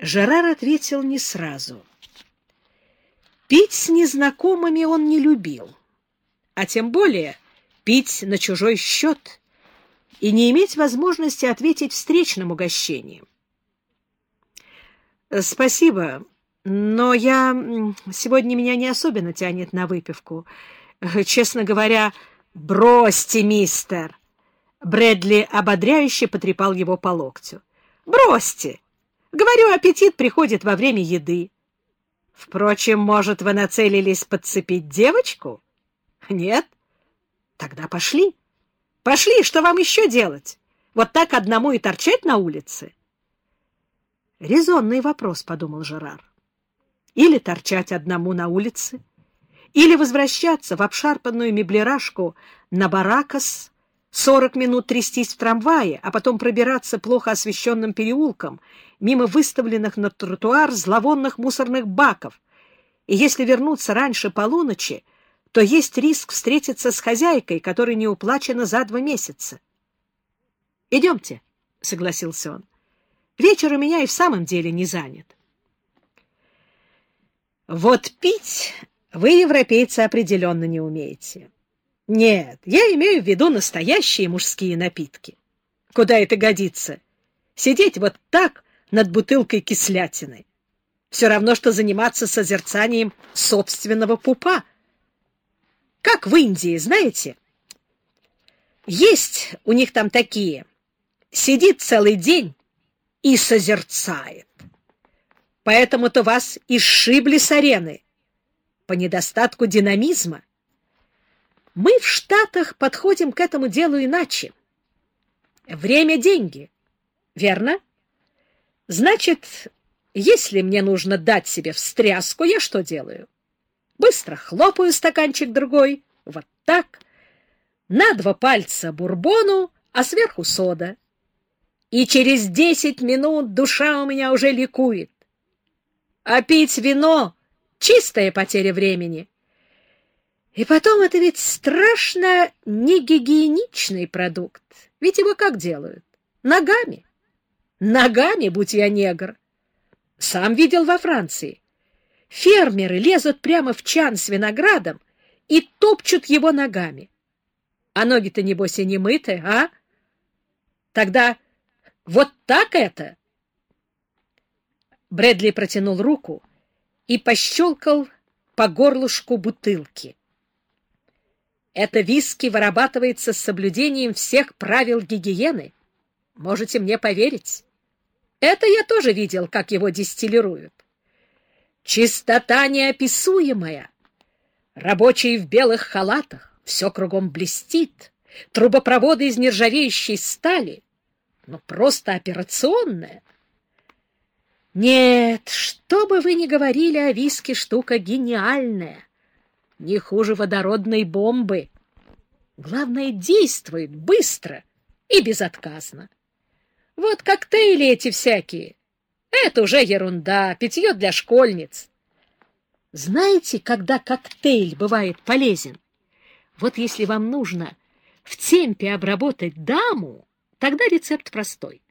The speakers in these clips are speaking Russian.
Жерар ответил не сразу. Пить с незнакомыми он не любил, а тем более пить на чужой счет и не иметь возможности ответить встречным угощением. «Спасибо, но я... Сегодня меня не особенно тянет на выпивку. Честно говоря, бросьте, мистер!» Брэдли ободряюще потрепал его по локтю. «Бросьте! Говорю, аппетит приходит во время еды. Впрочем, может, вы нацелились подцепить девочку? Нет? Тогда пошли. Пошли, что вам еще делать? Вот так одному и торчать на улице?» Резонный вопрос, — подумал Жерар. Или торчать одному на улице, или возвращаться в обшарпанную меблерашку на Баракас, сорок минут трястись в трамвае, а потом пробираться плохо освещенным переулком, мимо выставленных на тротуар зловонных мусорных баков. И если вернуться раньше полуночи, то есть риск встретиться с хозяйкой, которой не уплачено за два месяца. — Идемте, — согласился он. Вечер у меня и в самом деле не занят. Вот пить вы, европейцы, определенно не умеете. Нет, я имею в виду настоящие мужские напитки. Куда это годится? Сидеть вот так над бутылкой кислятины. Все равно, что заниматься созерцанием собственного пупа. Как в Индии, знаете? Есть у них там такие. Сидит целый день и созерцает. Поэтому-то вас и сшибли с арены по недостатку динамизма. Мы в Штатах подходим к этому делу иначе. Время — деньги, верно? Значит, если мне нужно дать себе встряску, я что делаю? Быстро хлопаю стаканчик другой, вот так, на два пальца бурбону, а сверху сода и через десять минут душа у меня уже ликует. А пить вино — чистая потеря времени. И потом это ведь страшно негигиеничный продукт. Ведь его как делают? Ногами. Ногами, будь я негр. Сам видел во Франции. Фермеры лезут прямо в чан с виноградом и топчут его ногами. А ноги-то, небось, и не мыты, а? Тогда вот так это? Брэдли протянул руку и пощелкал по горлышку бутылки. Это виски вырабатывается с соблюдением всех правил гигиены. Можете мне поверить. Это я тоже видел, как его дистиллируют. Чистота неописуемая. Рабочие в белых халатах, все кругом блестит. Трубопроводы из нержавеющей стали — но просто операционная. Нет, что бы вы ни говорили о виске, штука гениальная. Не хуже водородной бомбы. Главное, действует быстро и безотказно. Вот коктейли эти всякие. Это уже ерунда, питье для школьниц. Знаете, когда коктейль бывает полезен? Вот если вам нужно в темпе обработать даму, Тогда рецепт простой.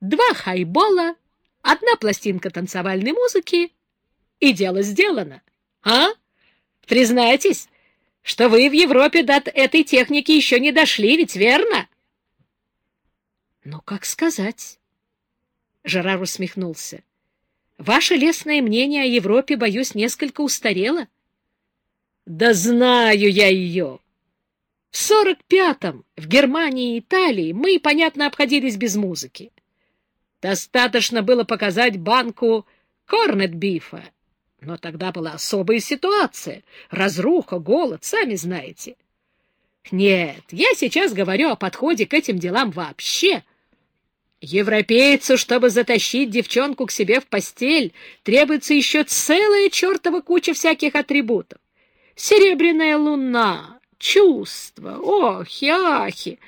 Два хайбола, одна пластинка танцевальной музыки, и дело сделано. А? Признайтесь, что вы в Европе до этой техники еще не дошли, ведь верно? Ну, как сказать? Жерар усмехнулся. Ваше лестное мнение о Европе, боюсь, несколько устарело. Да знаю я ее. В сорок пятом в Германии и Италии мы, понятно, обходились без музыки. Достаточно было показать банку корнет-бифа. Но тогда была особая ситуация. Разруха, голод, сами знаете. Нет, я сейчас говорю о подходе к этим делам вообще. Европейцу, чтобы затащить девчонку к себе в постель, требуется еще целая чертова куча всяких атрибутов. Серебряная луна, чувства, охи-ахи.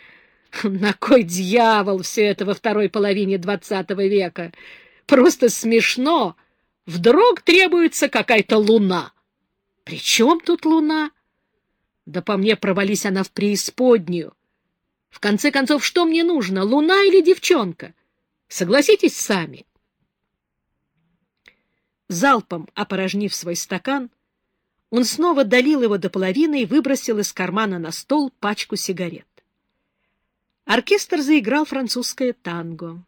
На кой дьявол все это во второй половине двадцатого века? Просто смешно. Вдруг требуется какая-то луна. При чем тут луна? Да по мне провались она в преисподнюю. В конце концов, что мне нужно, луна или девчонка? Согласитесь сами. Залпом опорожнив свой стакан, он снова долил его до половины и выбросил из кармана на стол пачку сигарет. Оркестр заиграл французское танго,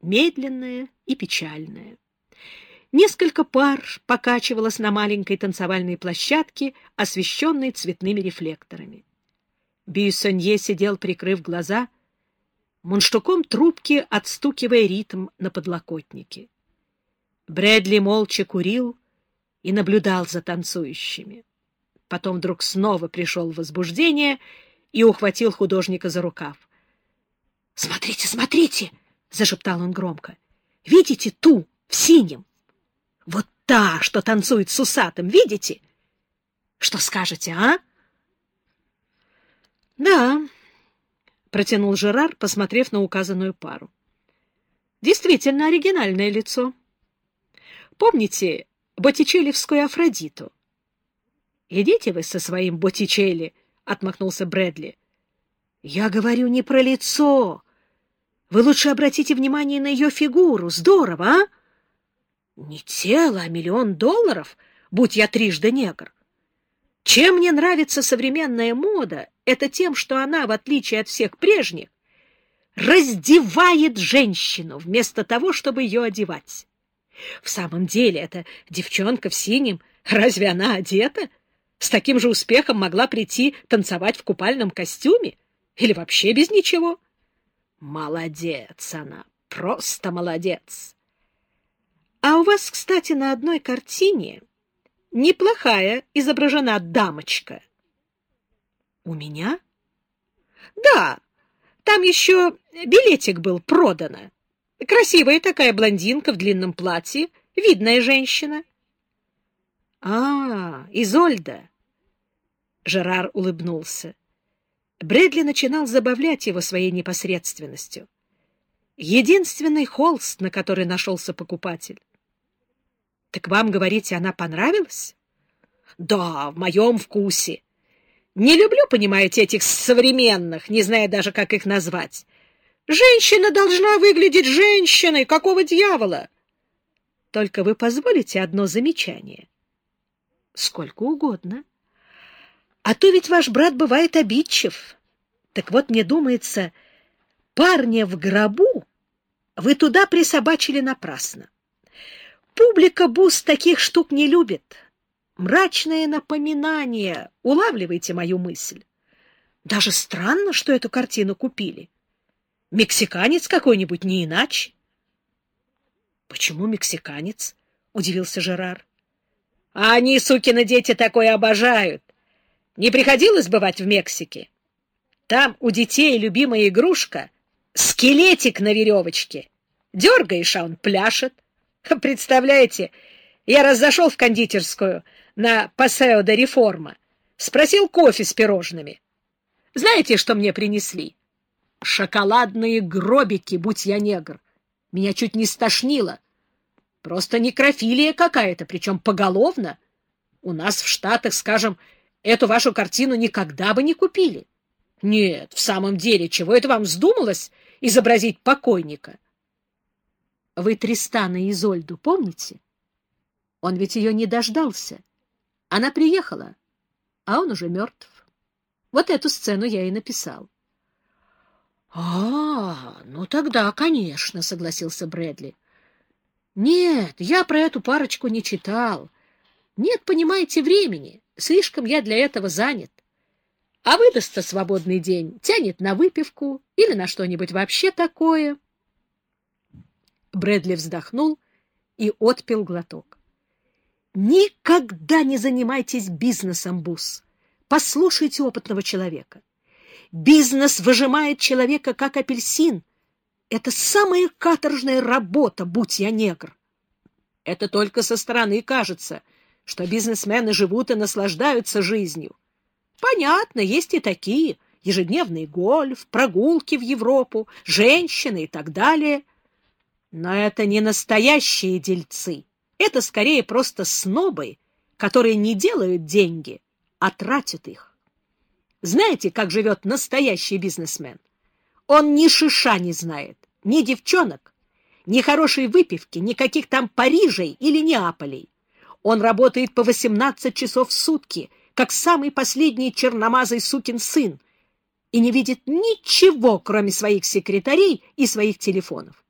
медленное и печальное. Несколько пар покачивалось на маленькой танцевальной площадке, освещенной цветными рефлекторами. Бюссонье сидел, прикрыв глаза, мунштуком трубки отстукивая ритм на подлокотнике. Брэдли молча курил и наблюдал за танцующими. Потом вдруг снова пришел в возбуждение и ухватил художника за рукав. — Смотрите, смотрите! — зашептал он громко. — Видите ту в синем? Вот та, что танцует с усатым, видите? Что скажете, а? — Да, — протянул Жерар, посмотрев на указанную пару. — Действительно оригинальное лицо. Помните Боттичелевскую Афродиту? — Идите вы со своим Боттичелли, — отмахнулся Брэдли. — Я говорю не про лицо. Вы лучше обратите внимание на ее фигуру. Здорово, а? — Не тело, а миллион долларов, будь я трижды негр. Чем мне нравится современная мода, это тем, что она, в отличие от всех прежних, раздевает женщину вместо того, чтобы ее одевать. В самом деле, эта девчонка в синем, разве она одета? С таким же успехом могла прийти танцевать в купальном костюме или вообще без ничего. Молодец она, просто молодец. А у вас, кстати, на одной картине неплохая изображена дамочка. У меня? Да, там еще билетик был продано. Красивая такая блондинка в длинном платье, видная женщина. А, Изольда. Жерар улыбнулся. Брэдли начинал забавлять его своей непосредственностью. Единственный холст, на который нашелся покупатель. — Так вам, говорите, она понравилась? — Да, в моем вкусе. Не люблю, понимаете, этих современных, не зная даже, как их назвать. Женщина должна выглядеть женщиной. Какого дьявола? Только вы позволите одно замечание? Сколько угодно. А то ведь ваш брат бывает обидчив. Так вот, мне думается, парня в гробу вы туда присобачили напрасно. Публика бус таких штук не любит. Мрачное напоминание. Улавливайте мою мысль. Даже странно, что эту картину купили. Мексиканец какой-нибудь, не иначе. — Почему мексиканец? — удивился Жерар. — А они, сукины дети, такое обожают. Не приходилось бывать в Мексике? Там у детей любимая игрушка — скелетик на веревочке. Дергаешь, а он пляшет. Представляете, я раз зашел в кондитерскую на Пасео де Реформа, спросил кофе с пирожными. Знаете, что мне принесли? Шоколадные гробики, будь я негр. Меня чуть не стошнило. Просто некрофилия какая-то, причем поголовно. У нас в Штатах, скажем, эту вашу картину никогда бы не купили. Нет, в самом деле, чего это вам вздумалось изобразить покойника? Вы Тристана и Изольду помните? Он ведь ее не дождался. Она приехала, а он уже мертв. Вот эту сцену я и написал. — А, ну тогда, конечно, — согласился Брэдли. — Нет, я про эту парочку не читал. Нет, понимаете, времени. Слишком я для этого занят. А выдастся свободный день, тянет на выпивку или на что-нибудь вообще такое. — Брэдли вздохнул и отпил глоток. Никогда не занимайтесь бизнесом, Бус. Послушайте опытного человека. Бизнес выжимает человека, как апельсин. Это самая каторжная работа, будь я негр. Это только со стороны кажется, что бизнесмены живут и наслаждаются жизнью. Понятно, есть и такие. Ежедневный гольф, прогулки в Европу, женщины и так далее — но это не настоящие дельцы. Это скорее просто снобы, которые не делают деньги, а тратят их. Знаете, как живет настоящий бизнесмен? Он ни шиша не знает, ни девчонок, Ни хорошей выпивки, никаких там Парижей или Неаполей. Он работает по 18 часов в сутки, как самый последний черномазый сукин сын, и не видит ничего, кроме своих секретарей и своих телефонов.